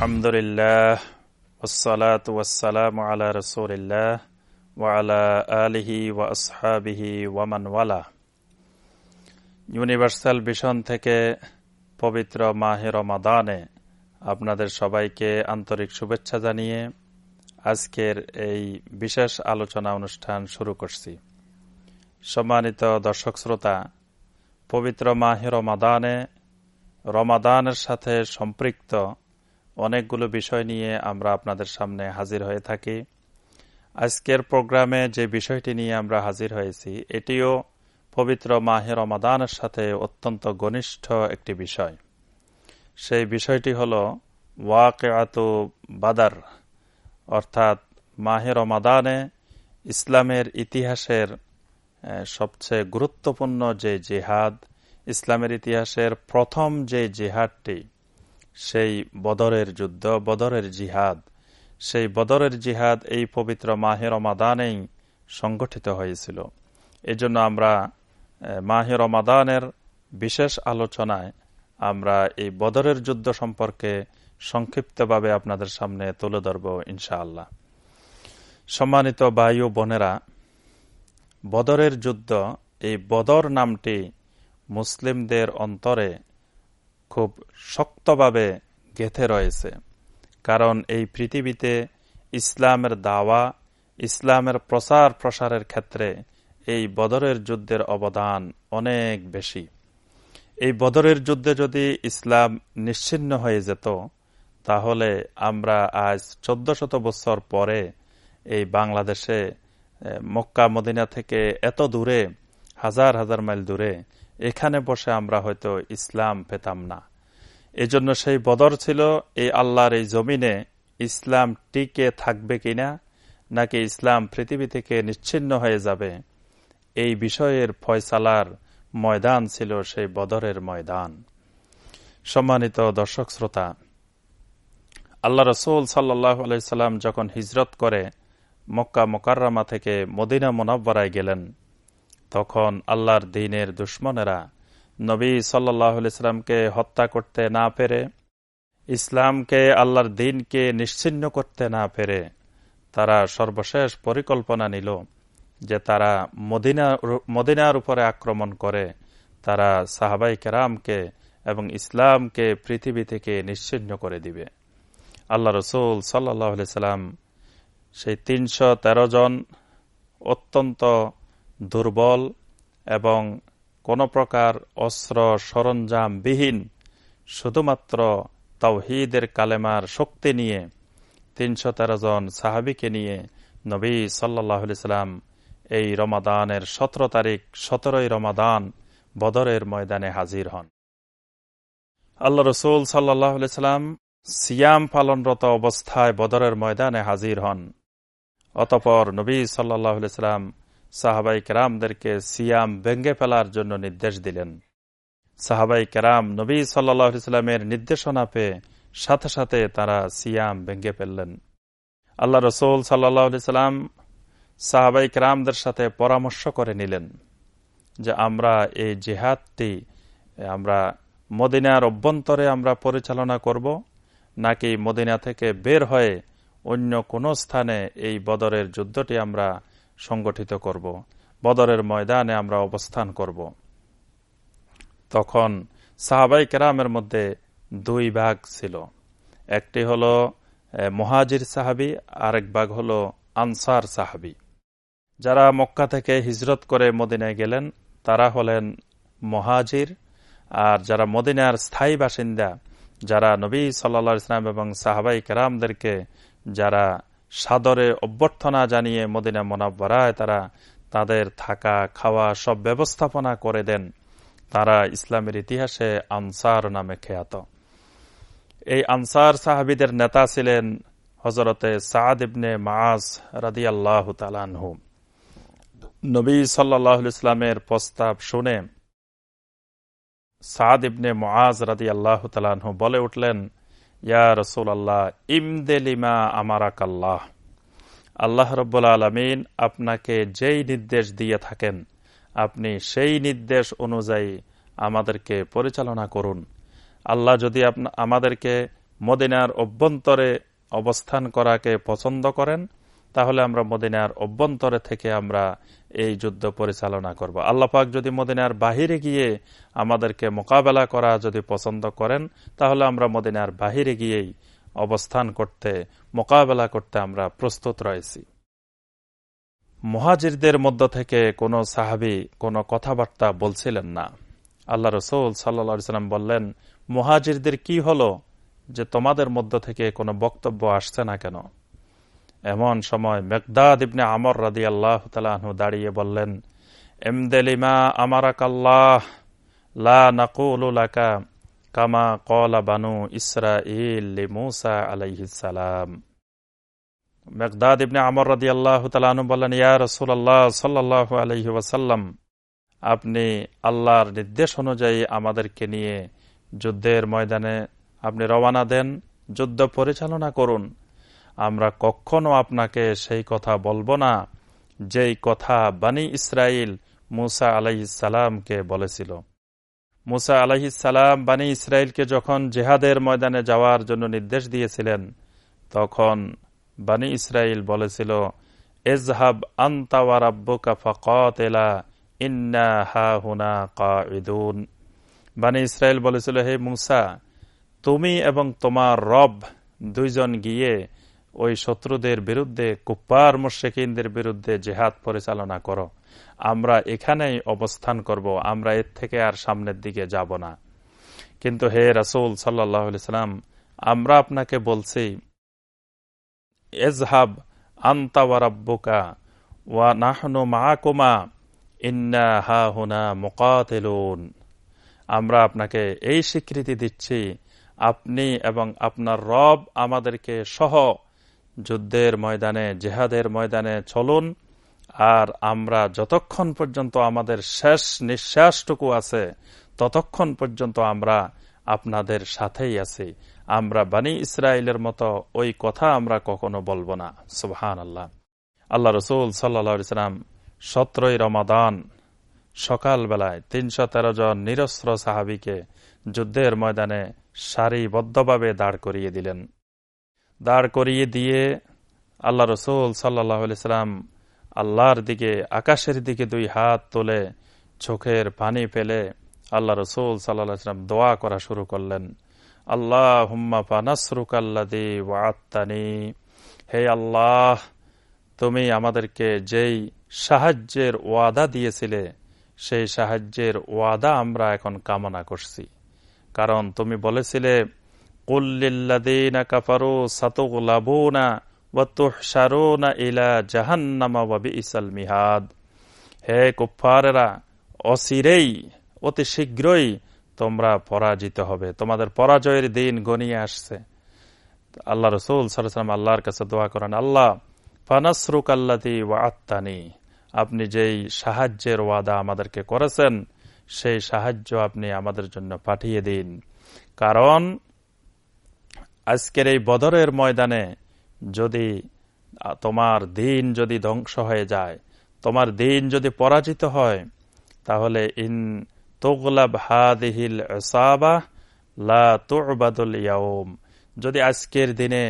আলহামদুলিল্লাহ ওসালাত ওয়াসালাম আলা রসুলিল্লাহ ওয়ালা আলিহি ওয়াসহাবিহি ওয়ামানওয়ালা ইউনিভার্সাল ভিশন থেকে পবিত্র মাহের রমাদানে আপনাদের সবাইকে আন্তরিক শুভেচ্ছা জানিয়ে আজকের এই বিশেষ আলোচনা অনুষ্ঠান শুরু করছি। সম্মানিত দর্শক শ্রোতা, পবিত্র মাহের রমাদানে রমাদানের সাথে সম্পৃক্ত অনেকগুলো বিষয় নিয়ে আমরা আপনাদের সামনে হাজির হয়ে থাকি। আজকের প্রোগ্রামে যে বিষয়টি নিয়ে আমরা হাজির হয়েছি, এটিও পবিত্র মাহের রমাদানের সাথে অত্যন্ত ঘনিষ্ঠ একটি বিষয়। সেই বিষয়টি হল ওয়াকেআতু বাদার, অর্থাৎ মাহের রমাদানে ইসলামের ইতিহাসের সবচেয়ে গুরুত্বপূর্ণ যে জেহাদ, ইসলামের ইতিহাসের প্রথম যে জেহাদটি সেই বদরের যুদ্ধ, বদরের জিহাদ। সেই বদরের জিহাদ এই পবিত্র মাহে রমাদানেই সংগঠিত হয়েছিল। এজন্য আমরা মাহে রমাদানের বিশেষ আলোচনায় আমরা এই বদরের যুদ্ধ সম্পর্কে সংক্ষিপ্তভাবে আপনাদের সামনে তুলে ধরব ইনশাআল্লাহ। সম্মানিত বায়ু বোনেরা, বদরের যুদ্ধ, এই বদর নামটি মুসলিমদের অন্তরে খুব শক্তভাবে গেথে রয়েছে। কারণ এই পৃথিবীতে ইসলামের দাওয়া, ইসলামের প্রচার প্রসারের ক্ষেত্রে এই বদরের যুদ্ধের অবদান অনেক বেশি। এই বদরের যুদ্ধে যদি ইসলাম নিশ্চিন্ন হয়ে যেত, তাহলে আমরা আজ চোদ্দ শত বছর পরে এই বাংলাদেশে মক্কা মদিনা থেকে এত দূরে, হাজার হাজার মাইল দূরে এখানে বসে আমরা হয়তো ইসলাম পেতাম না। এজন্য সেই বদর ছিল, এই আল্লাহর এই জমিনে ইসলাম টিকে থাকবে কিনা, নাকি ইসলাম পৃথিবী থেকে নিচ্ছিন্ন হয়ে যাবে, এই বিষয়ের ফয়সালার ময়দান ছিল সেই বদরের ময়দান। সম্মানিত দর্শক শ্রোতা, আল্লাহ রসুল সাল্লাহ আলাইসাল্লাম যখন হিজরত করে মক্কা মোকাররামা থেকে মদিনা মোনাব্বরায় গেলেন তখন আল্লাহর দিনের দুশ্মনেরা নবী সাল্লাহ ইসলামকে হত্যা করতে না পেরে, ইসলামকে, আল্লাহর দিনকে নিশ্চিন্ন করতে না পেরে তারা সর্বশেষ পরিকল্পনা নিল যে তারা মদিনা মদিনার উপরে আক্রমণ করে তারা সাহাবাই কেরামকে এবং ইসলামকে পৃথিবী থেকে নিশ্চিন্ন করে দিবে। আল্লাহ রসুল সাল্লাহ সাল্লাম সেই তিনশো তেরো জন অত্যন্ত দুর্বল এবং কোন প্রকার অস্ত্র সরঞ্জাম বিহীন শুধুমাত্র তাওহিদের কালেমার শক্তি নিয়ে তিনশো তেরো জন সাহাবিকে নিয়ে নবী সাল্লাহ সাল্লাম এই রমাদানের সতেরো তারিখ, সতেরোই রমাদান বদরের ময়দানে হাজির হন। আল্লাহ রসুল সাল্লাহ সাল্লাম সিয়াম পালনরত অবস্থায় বদরের ময়দানে হাজির হন। অতপর নবী সাল্লাহ সাল্লাম সাহাবাই কেরামদেরকে সিয়াম ভেঙ্গে ফেলার জন্য নির্দেশ দিলেন। সাহাবাই কেরাম নবী সাল্লামের নির্দেশনা পেয়ে সাথে সাথে তারা সিয়াম ভেঙ্গে ফেললেন। আল্লাহ রসুল সাল্লাম সাহাবাই কেরামদের সাথে পরামর্শ করে নিলেন যে আমরা এই জেহাদটি, আমরা মদিনার অভ্যন্তরে আমরা পরিচালনা করব, নাকি মদিনা থেকে বের হয়ে অন্য কোন স্থানে এই বদরের যুদ্ধটি আমরা সংগঠিত করব। বদরের ময়দানে আমরা অবস্থান করব। তখন সাহাবাই কেরামের মধ্যে দুই ভাগ ছিল। একটি হল মহাজির সাহাবি, আরেক ভাগ হল আনসার সাহাবি। যারা মক্কা থেকে হিজরত করে মদিনায় গেলেন, তারা হলেন মহাজির। আর যারা মদিনার স্থায়ী বাসিন্দা, যারা নবী সাল্লা ইসলাম এবং সাহাবাই কেরামদেরকে, যারা সাদরে অভ্যর্থনা জানিয়ে মদিনা মোনাব্বরায় তারা তাদের থাকা, খাওয়া সব ব্যবস্থাপনা করে দেন। তারা ইসলামের ইতিহাসে আনসার নামে খ্যাত। এই আনসার সাহাবিদের নেতা ছিলেন হজরতে সাদ ইবনে মাস রাদি আল্লাহ তালানহু নবী সাল্লাহ ইসলামের প্রস্তাব শুনে সাদ ইবনে মাজ রাদি আল্লাহ তালানহু বলে উঠলেন ইয়া ইমদেলিমা আমারাক আল্লাহ আল্লাহ আলমিন আপনাকে যেই নির্দেশ দিয়ে থাকেন, আপনি সেই নির্দেশ অনুযায়ী আমাদেরকে পরিচালনা করুন। আল্লাহ যদি আমাদেরকে মদিনার অভ্যন্তরে অবস্থান করাকে পছন্দ করেন তাহলে আমরা মদিনার অভ্যন্তরে থেকে আমরা এই যুদ্ধ পরিচালনা করব। আল্লাপাক যদি মদিনার বাহিরে গিয়ে আমাদেরকে মোকাবেলা করা যদি পছন্দ করেন, তাহলে আমরা মদিনার বাহিরে গিয়েই অবস্থান করতে, মোকাবেলা করতে আমরা প্রস্তুত রয়েছি। মহাজিরদের মধ্য থেকে কোনো সাহাবি কোনো কথাবার্তা বলছিলেন না। আল্লাহ রসুল সাল্লাম বললেন, মহাজিরদের কি হলো যে তোমাদের মধ্য থেকে কোনো বক্তব্য আসছে না কেন? এমন সময় মেঘদাদ ইবনে আমর রাদি আল্লাহ তালু দাঁড়িয়ে বললেন এমদেলিমা আমারাক আল্লাহ লা নাকুলাকা কামা কলা বানু ইসরা মুসা আলাইহিসালাম মেঘদাদ ইবনে আমর রাদি আল্লাহ তালু বললেন, ইয়া রসুল আল্লাহ সাল্লাহ আলহি আপনি আল্লাহর নির্দেশ অনুযায়ী আমাদেরকে নিয়ে যুদ্ধের ময়দানে আপনি রওয়ানা দেন, যুদ্ধ পরিচালনা করুন। আমরা কখনো আপনাকে সেই কথা বলব না যেই কথা বানী ইসরাইল মুসা আলাইসালামকে বলেছিল। মুসা আলাইসালাম বানী ইসরায়েলকে যখন জেহাদের ময়দানে যাওয়ার জন্য নির্দেশ দিয়েছিলেন, তখন বানী ইসরায়েল বলেছিল, এজহাব আন্তাওয়ারাব্বুকা ফকতেলা, ইন্না হা হুনা কাঈদুন। বানী ইসরায়েল বলেছিল, হে মুসা, তুমি এবং তোমার রব দুইজন গিয়ে ওই শত্রুদের বিরুদ্ধে কুপ্পার মুশেকিনদের বিরুদ্ধে জেহাদ পরিচালনা করো। আমরা এখানেই অবস্থান করব, আমরা এর থেকে আর সামনের দিকে যাব না। কিন্তু হে রাসুল সাল্লাম, আমরা আপনাকে বলছি এজহাব আন্তাওয়ারাব্বুকা ওয়া নাহনু মাহকুমা ইন্না হা হুনা মোকাতেলুন। আমরা আপনাকে এই স্বীকৃতি দিচ্ছি, আপনি এবং আপনার রব আমাদেরকে সহ যুদ্ধের ময়দানে, জেহাদের ময়দানে চলুন। আর আমরা যতক্ষণ পর্যন্ত আমাদের শেষ নিঃশ্বাসটুকু আছে, ততক্ষণ পর্যন্ত আমরা আপনাদের সাথেই আছি। আমরা বানী ইসরায়েলের মতো ওই কথা আমরা কখনো বলব না। সুবহান আল্লাহ আল্লাহ রসুল সাল্লাম সতেরোই রমাদান সকালবেলায় তিনশো তেরো জন নিরস্ত্র সাহাবিকে যুদ্ধের ময়দানে সারিবদ্ধভাবে দাঁড় করিয়ে দিলেন। দাঁড় করিয়ে দিয়ে আল্লাহ রসুল সাল্লাহ সাল্লাম আল্লাহর দিকে, আকাশের দিকে দুই হাত তোলে চোখের পানি ফেলে আল্লাহ রসুল সাল্লাম দোয়া করা শুরু করলেন। আল্লাহ হুম্মা পানাসরুকাল্লাদি ওয়াত্তানি হে আল্লাহ, তুমি আমাদেরকে যেই সাহায্যের ওয়াদা দিয়েছিলে, সেই সাহায্যের ওয়াদা আমরা এখন কামনা করছি। কারণ তুমি বলেছিলে কাফারু ইলা জাহান্নামা মিহাদ হে অতি শীঘ্রই তোমরা পরাজিত হবে। তোমাদের পরাজয়ের দিন গনিয়ে আসছে। আল্লাহ রসুল সাল্লাম আল্লাহর কাছে দোয়া করেন, আল্লাহ ফানাসরুক আল্লাদি ওয়া আত্মানি আপনি যেই সাহায্যের ওয়াদা আমাদেরকে করেছেন, সেই সাহায্য আপনি আমাদের জন্য পাঠিয়ে দিন। কারণ আজকের এই বদরের ময়দানে যদি তোমার দিন যদি ধ্বংস হয়ে যায়, তোমার দিন যদি পরাজিত হয়, তাহলে ইন তোগলাব হাদিহিল লা তুবাদুল ইয়াউম। যদি আজকের দিনে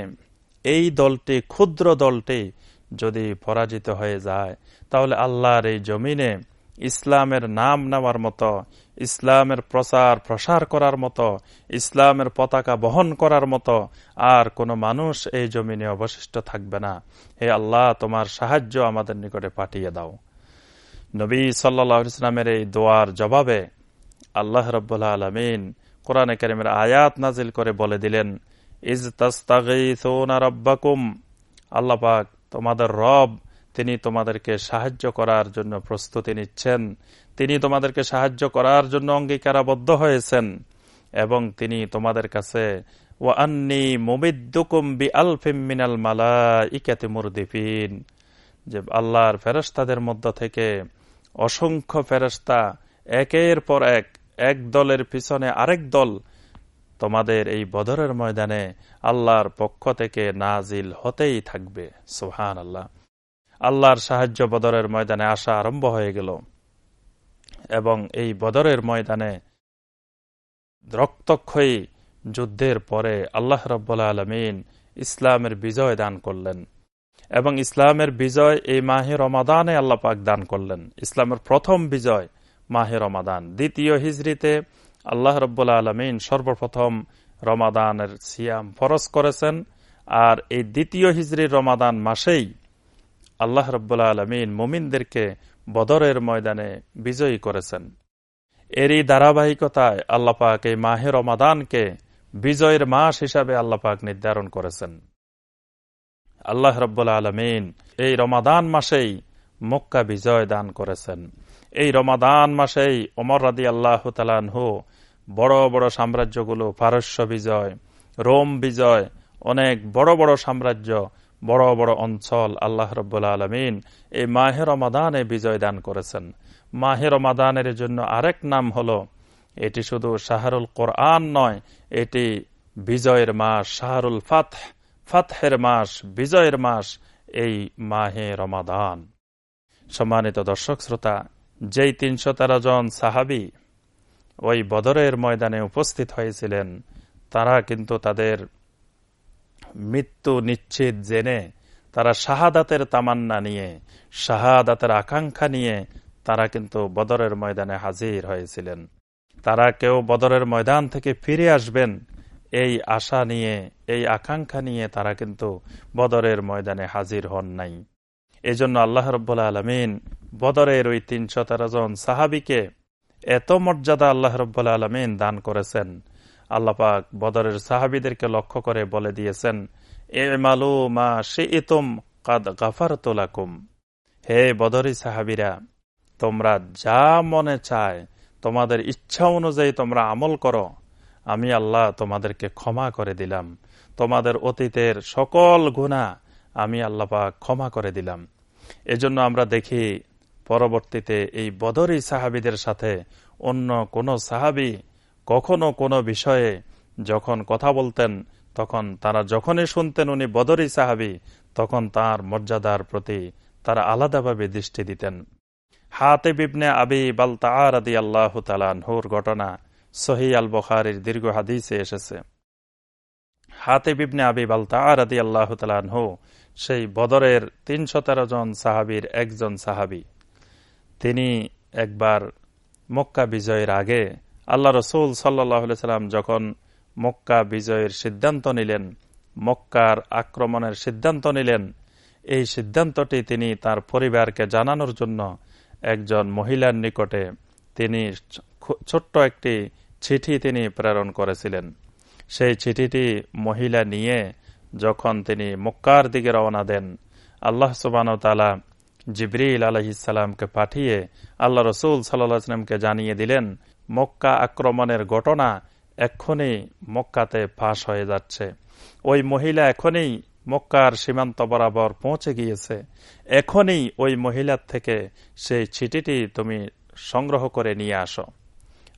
এই দলটি, ক্ষুদ্র দলটি যদি পরাজিত হয়ে যায়, তাহলে আল্লাহর এই জমিনে ইসলামের নাম নেওয়ার মতো, ইসলামের প্রচার প্রসার করার মতো, ইসলামের পতাকা বহন করার মতো আর কোনো মানুষ এই জমিনে অবশিষ্ট থাকবে না। হে আল্লাহ, তোমার সাহায্য আমাদের নিকটে পাঠিয়ে দাও। নবী সাল্লা ইসলামের এই দোয়ার জবাবে আল্লাহ রব্বুল্লা আলমিন কোরআনে করিমের আয়াত নাজিল করে বলে দিলেন, ইজ তাস্তাগিসুনা রব্বাকুম। আল্লাহ পাক তোমাদের রব তিনি তোমাদেরকে সাহায্য করার জন্য প্রস্তুতি নিচ্ছেন। তিনি তোমাদেরকে সাহায্য করার জন্য অঙ্গীকারাবদ্ধ হয়েছেন এবং তিনি তোমাদের কাছে ও আন্নি মুমিদ্দুকুম বি মালা ইকাতে যে আল্লাহর ফেরস্তাদের মধ্য থেকে অসংখ্য ফেরস্তা একের পর এক এক দলের পিছনে আরেক দল তোমাদের এই বদরের ময়দানে আল্লাহর পক্ষ থেকে নাজিল হতেই থাকবে। সোহান আল্লাহ আল্লাহর সাহায্য বদরের ময়দানে আসা আরম্ভ হয়ে গেল। এবং এই বদরের ময়দানে রক্তক্ষয়ী যুদ্ধের পরে আল্লাহ রব্বুল্লা আলমিন ইসলামের বিজয় দান করলেন। এবং ইসলামের বিজয় এই মাহে রমাদানে আল্লাপাক দান করলেন। ইসলামের প্রথম বিজয় মাহে রমাদান। দ্বিতীয় হিজড়িতে আল্লাহ রব্বুল্লা আলমিন সর্বপ্রথম রমাদানের সিয়াম ফরজ করেছেন। আর এই দ্বিতীয় হিজড়ির রমাদান মাসেই আল্লাহ রব্বুল্লা আলমিন মুমিনদেরকে বদরের ময়দানে বিজয়ী করেছেন। এরই ধারাবাহিকতায় আল্লাপাক এই মাহে রমাদানকে বিজয়ের মাস হিসাবে আল্লাপাক নির্ধারণ করেছেন। আল্লাহ রব্বুল্লা আলমিন এই রমাদান মাসেই মক্কা বিজয় দান করেছেন। এই রমাদান মাসেই ওমর রাদি আল্লাহ তালানহু বড় বড় সাম্রাজ্যগুলো, পারস্য বিজয়, রোম বিজয়, অনেক বড় বড় সাম্রাজ্য বড় বড় অঞ্চল আল্লাহ রব্বুল্লা আলমিন এই মাহের রমাদানে বিজয় দান করেছেন। মাহের রমাদানের জন্য আরেক নাম হল, এটি শুধু শাহরুল কোরআন নয়, এটি বিজয়ের মাস, শাহরুল ফাত ফাতহের মাস, বিজয়ের মাস এই মাহে রমাদান। সম্মানিত দর্শক শ্রোতা, যেই তিনশো তেরো জন সাহাবি ওই বদরের ময়দানে উপস্থিত হয়েছিলেন, তারা কিন্তু তাদের মৃত্যু নিশ্চিত জেনে তারা শাহাদাতের তামান্না নিয়ে, শাহাদাতের আকাঙ্ক্ষা নিয়ে তারা কিন্তু বদরের ময়দানে হাজির হয়েছিলেন। তারা কেউ বদরের ময়দান থেকে ফিরে আসবেন, এই আশা নিয়ে, এই আকাঙ্ক্ষা নিয়ে তারা কিন্তু বদরের ময়দানে হাজির হন নাই। এজন্য আল্লাহ রব্বুল্লা আলমিন বদরের ওই তিনশো তেরো জন সাহাবিকে এত মর্যাদা আল্লাহ রব্বুল্লা আলমিন দান করেছেন আল্লাপাক বদরের সাহাবিদেরকে লক্ষ্য করে বলে দিয়েছেন এ মালু মা সে ইতুম কাদ গাফার তোলাকুম হে বদরি সাহাবিরা, তোমরা যা মনে চায়, তোমাদের ইচ্ছা অনুযায়ী তোমরা আমল করো। আমি আল্লাহ তোমাদেরকে ক্ষমা করে দিলাম। তোমাদের অতীতের সকল গুণা আমি আল্লাপাক ক্ষমা করে দিলাম। এজন্য আমরা দেখি, পরবর্তীতে এই বদরি সাহাবিদের সাথে অন্য কোনো সাহাবি কখনো কোনো বিষয়ে যখন কথা বলতেন, তখন তারা যখনই শুনতেন উনি বদরি সাহাবি, তখন তার মর্যাদার প্রতি তারা আলাদাভাবে দৃষ্টি দিতেন। হাতে বিবনে আবি বালতা আদি আল্লাহ তালানহুর ঘটনা সহি আল বখারির দীর্ঘ হাদিসে এসেছে। হাতে বিবনে আবি বালতা আদি আল্লাহ তালানহু সেই বদরের তিনশো তেরো জন সাহাবির একজন সাহাবি। তিনি একবার মক্কা বিজয়ের আগে আল্লাহ রসুল সাল্লাহ সাল্লাম যখন মক্কা বিজয়ের সিদ্ধান্ত নিলেন, মক্কার আক্রমণের সিদ্ধান্ত নিলেন, এই সিদ্ধান্তটি তিনি তার পরিবারকে জানানোর জন্য একজন মহিলার নিকটে তিনি ছোট্ট একটি চিঠি তিনি প্রেরণ করেছিলেন। সেই চিঠিটি মহিলা নিয়ে যখন তিনি মক্কার দিকে রওনা দেন, আল্লাহ সুবান তালা জিবরিল আলহিসাল্লামকে পাঠিয়ে আল্লাহ রসুল সাল্লাহামকে জানিয়ে দিলেন, মক্কা আক্রমণের ঘটনা এক্ষুনি মক্কাতে ফাঁস হয়ে যাচ্ছে। ওই মহিলা এখনই মক্কার সীমান্ত বরাবর পৌঁছে গিয়েছে। এখনই ওই মহিলার থেকে সেই চিঠিটি তুমি সংগ্রহ করে নিয়ে আসো।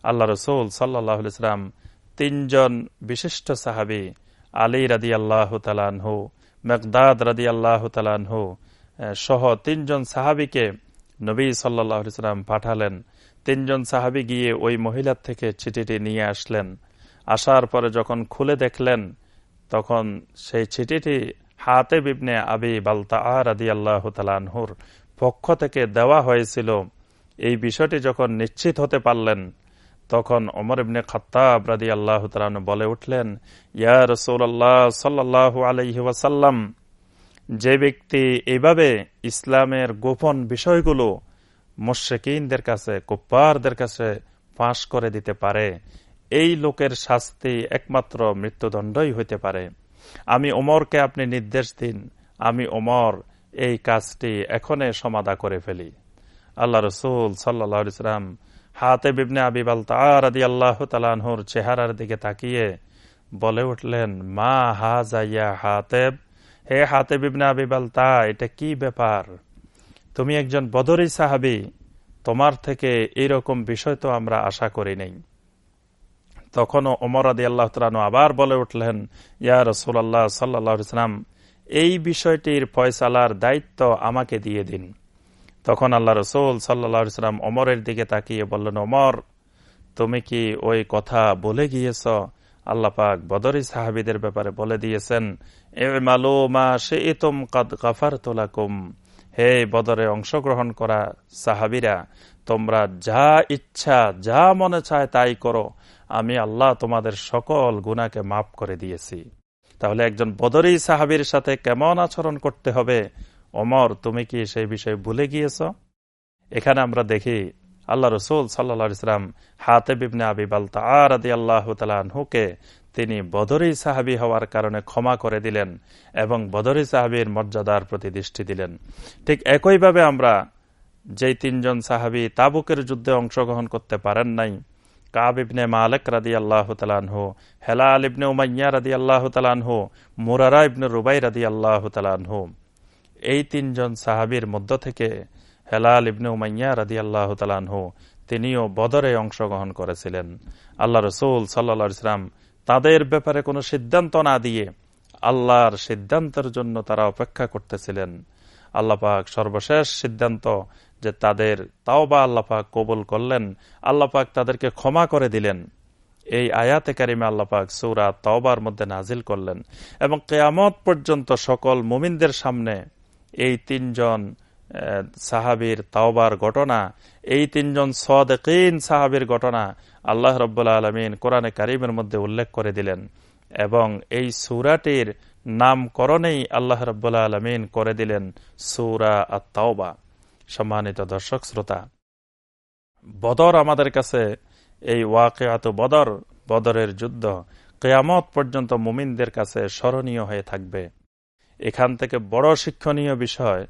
আল্লাহ রসুল সাল্লাহ ইসলাম তিনজন বিশিষ্ট সাহাবি, আলী রাদি আল্লাহ তালানহু মেকদাদ রাদি আল্লাহ তালানহু সহ তিনজন সাহাবিকে নবী সাল্লাহ ইসলাম পাঠালেন। তিনজন সাহাবি গিয়ে ওই মহিলার থেকে চিঠিটি নিয়ে আসলেন। আসার পরে যখন খুলে দেখলেন, তখন সেই চিঠিটি হাতে বিবনে আবি বালতা রাদি আল্লাহ তালানহুর পক্ষ থেকে দেওয়া হয়েছিল। এই বিষয়টি যখন নিশ্চিত হতে পারলেন, তখন অমর ইবনে খত্তাব রাদি আল্লাহ তালান বলে উঠলেন, ইয়া রসৌল্লাহ সাল্লাহ আলহি ওয়াসাল্লাম যে ব্যক্তি এভাবে ইসলামের গোপন বিষয়গুলো মোশেকিনদের কাছে কুপ্পারদের কাছে ফাঁস করে দিতে পারে, এই লোকের শাস্তি একমাত্র মৃত্যুদণ্ডই হইতে পারে। আমি ওমরকে আপনি নির্দেশ দিন, আমি ওমর এই কাজটি এখনে সমাধা করে ফেলি। আল্লাহ রসুল সাল্লা ইসলাম হাতে বিবনে আবিবাল তাদি আল্লাহ তালানহুর চেহারার দিকে তাকিয়ে বলে উঠলেন, মা হা যাইয়া হাতেব? হে হাতে বিবনে আবিবাল তা এটা কি ব্যাপার? তুমি একজন বদরি সাহাবি, তোমার থেকে এইরকম বিষয় তো আমরা আশা করি নেই। তখনও ওমর আদি আল্লাহ তালু আবার বলে উঠলেন, ইয়া রসুল্লাহ সাল্লাহ ইসলাম এই বিষয়টির ফয়সালার দায়িত্ব আমাকে দিয়ে দিন। তখন আল্লাহ রসুল সাল্লা ইসলাম অমরের দিকে তাকিয়ে বললেন অমর তুমি কি ওই কথা বলে গিয়েছ? আল্লাহ পাক বদরি সাহাবিদের ব্যাপারে বলে দিয়েছেন এ মালো মা সে ইতম কাদ গাফার তোলাকুম হে বদরে অংশগ্রহণ করা সাহাবিরা, তোমরা যা ইচ্ছা, যা মনে চায় তাই করো। আমি আল্লাহ তোমাদের সকল গুণাকে মাফ করে দিয়েছি। তাহলে একজন বদরি সাহাবির সাথে কেমন আচরণ করতে হবে? অমর তুমি কি সেই বিষয়ে ভুলে গিয়েছ? এখানে আমরা দেখি আল্লাহ রসুল সাল্লা ইসলাম হাতে বিবনে আবি বালতা আদি আল্লাহ তালহুকে তিনি বদরি সাহাবি হওয়ার কারণে ক্ষমা করে দিলেন এবং বদরি সাহাবির মর্যাদার প্রতি দৃষ্টি দিলেন। ঠিক একইভাবে আমরা যেই তিনজন সাহাবি তাবুকের যুদ্ধে অংশগ্রহণ করতে পারেন নাই, কাব ইবনে মালেক রাদি আল্লাহ তালানহু হেলাল ইবনে উমাইয়া রাদি আল্লাহ তালানহু মুরারা ইবনে রুবাই রাদি আল্লাহ তালানহু এই তিনজন সাহাবির মধ্য থেকে হেলাল ইবনে উমাইয়া রাদি আল্লাহ তালানহু তিনিও বদরে অংশগ্রহণ করেছিলেন। আল্লাহ রসুল সাল্লা ইসলাম তাদের ব্যাপারে কোনো সিদ্ধান্ত না দিয়ে আল্লাহর সিদ্ধান্তের জন্য তারা অপেক্ষা করতেছিলেন। আল্লাপাক সর্বশেষ সিদ্ধান্ত যে তাদের তাও বা আল্লাপাক কবুল করলেন আল্লাপাক তাদেরকে ক্ষমা করে দিলেন। এই আয়াতে কারিমে আল্লাপাক সৌরা তাওবার মধ্যে নাজিল করলেন এবং কেয়ামত পর্যন্ত সকল মুমিনদের সামনে এই তিনজন সাহাবির তাওবার ঘটনা, এই তিনজন সদেকিন সাহাবির ঘটনা আল্লাহ রব্বুল্লা আলমিন কোরআনে কারিমের মধ্যে উল্লেখ করে দিলেন এবং এই সুরাটির নামকরণেই আল্লাহ রব্বুল্লা আলমিন করে দিলেন সুরা আত্মাওবা সম্মানিত দর্শক, শ্রোতা, বদর আমাদের কাছে এই ওয়াকেয়াত বদর, বদরের যুদ্ধ কেয়ামত পর্যন্ত মুমিনদের কাছে স্মরণীয় হয়ে থাকবে। এখান থেকে বড় শিক্ষণীয় বিষয়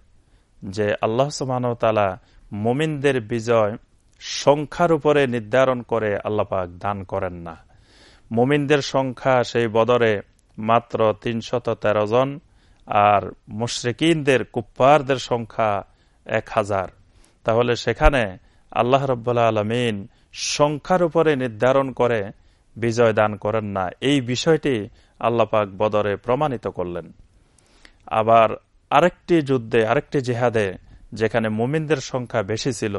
যে আল্লাহ সুবাহতালা মুমিনদের বিজয় সংখ্যার উপরে নির্ধারণ করে আল্লাপাক দান করেন না। মুমিনদের সংখ্যা সেই বদরে মাত্র তিনশত তেরো জন আর মুশ্রিকিনদের কুপ্পারদের সংখ্যা এক হাজার। তাহলে সেখানে আল্লাহ রব্বুল্লা আলমিন সংখ্যার উপরে নির্ধারণ করে বিজয় দান করেন না। এই বিষয়টি আল্লাপাক বদরে প্রমাণিত করলেন। আবার আরেকটি যুদ্ধে, আরেকটি জেহাদে যেখানে মোমিনদের সংখ্যা বেশি ছিল,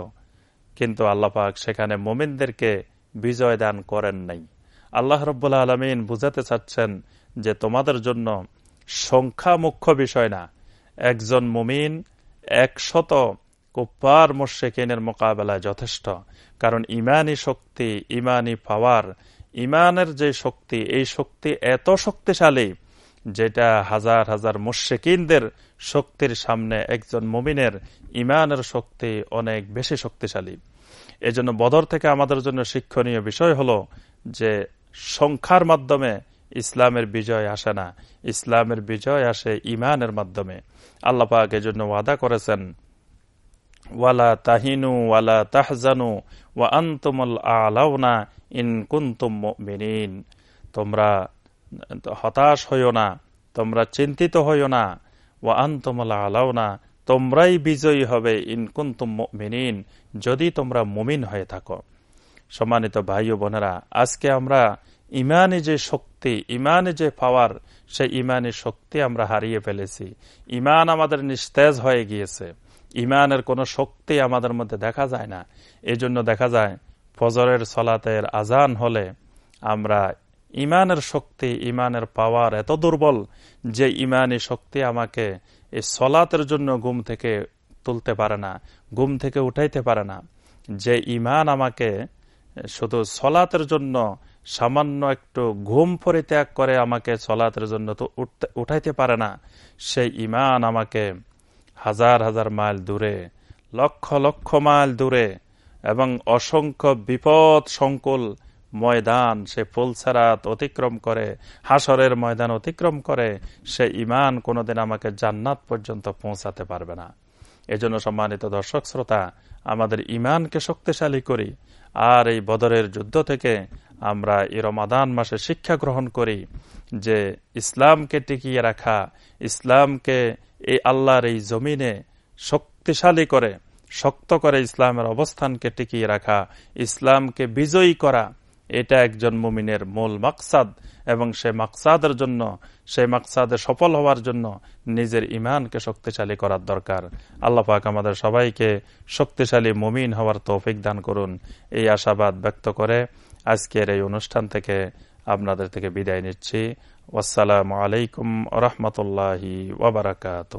কিন্তু আল্লাপাক সেখানে মোমিনদেরকে বিজয় দান করেন নাই। আল্লাহ রব্বুল্লা আলমিন বুঝাতে চাচ্ছেন যে তোমাদের জন্য সংখ্যা মুখ্য বিষয় না। একজন মুমিন একশত কুপ্পার মোশেকিনের মোকাবেলায় যথেষ্ট, কারণ ইমানই শক্তি, ইমানই পাওয়ার ইমানের যে শক্তি, এই শক্তি এত শক্তিশালী যেটা হাজার হাজার মুশেকিনদের শক্তির সামনে একজন মুমিনের ইমানের শক্তি অনেক বেশি শক্তিশালী। এজন্য বদর থেকে আমাদের জন্য শিক্ষণীয় বিষয় হল যে সংখ্যার মাধ্যমে ইসলামের বিজয় আসে না। ইসলামের বিজয় আসে ইমানের মাধ্যমে। আল্লাপাক এজন্য ওয়াদা করেছেন, ওয়ালা তাহিনু ওয়ালা তাহজানু ওয়া আন্তমল আলাউনা ইন কুন্তুম তোমরা হতাশ হইও না, তোমরা চিন্তিত হইও না। ও আন্তমলা আলাও না তোমরাই বিজয়ী হবে ইনকুন্তুম মিনিন যদি তোমরা মুমিন হয়ে থাকো। সম্মানিত ভাই ও বোনেরা, আজকে আমরা ইমানে যে শক্তি, ইমানে যে পাওয়ার, সেই ইমানি শক্তি আমরা হারিয়ে ফেলেছি। ইমান আমাদের নিস্তেজ হয়ে গিয়েছে। ইমানের কোনো শক্তি আমাদের মধ্যে দেখা যায় না। এজন্য দেখা যায়, ফজরের সলাতের আজান হলে আমরা ইমানের শক্তি, ইমানের পাওয়ার এত দুর্বল যে ইমানি শক্তি আমাকে এই সলাতের জন্য ঘুম থেকে তুলতে পারে না, ঘুম থেকে উঠাইতে পারে না। যে ইমান আমাকে শুধু সলাতের জন্য, সামান্য একটু ঘুম পরিত্যাগ করে আমাকে সলাতের জন্য তো উঠাইতে পারে না, সেই ইমান আমাকে হাজার হাজার মাইল দূরে, লক্ষ লক্ষ মাইল দূরে এবং অসংখ্য বিপদ, সংকুল ময়দান, সে ফুলসারাত অতিক্রম করে হাসরের ময়দান অতিক্রম করে, সে ইমান কোনোদিন আমাকে জান্নাত পর্যন্ত পৌঁছাতে পারবে না। এজন্য সম্মানিত দর্শক শ্রোতা, আমাদের ইমানকে শক্তিশালী করি আর এই বদরের যুদ্ধ থেকে আমরা এই রমাদান মাসে শিক্ষা গ্রহণ করি যে ইসলামকে টিকিয়ে রাখা, ইসলামকে এই আল্লাহর এই জমিনে শক্তিশালী করে, শক্ত করে ইসলামের অবস্থানকে টিকিয়ে রাখা, ইসলামকে বিজয়ী করা এটা একজন মুমিনের মূল মাকসাদ এবং সে মাকসাদের জন্য সেই মাকসাদে সফল হওয়ার জন্য নিজের ইমানকে শক্তিশালী করার দরকার। আল্লাহ পাক আমাদের সবাইকে শক্তিশালী মুমিন হওয়ার তৌফিক দান করুন। এই আশাবাদ ব্যক্ত করে আজকের এই অনুষ্ঠান থেকে আপনাদের থেকে বিদায় নিচ্ছি। ওয়াসালামু আলাইকুম রহমতুল্লাহি ওবরাকাত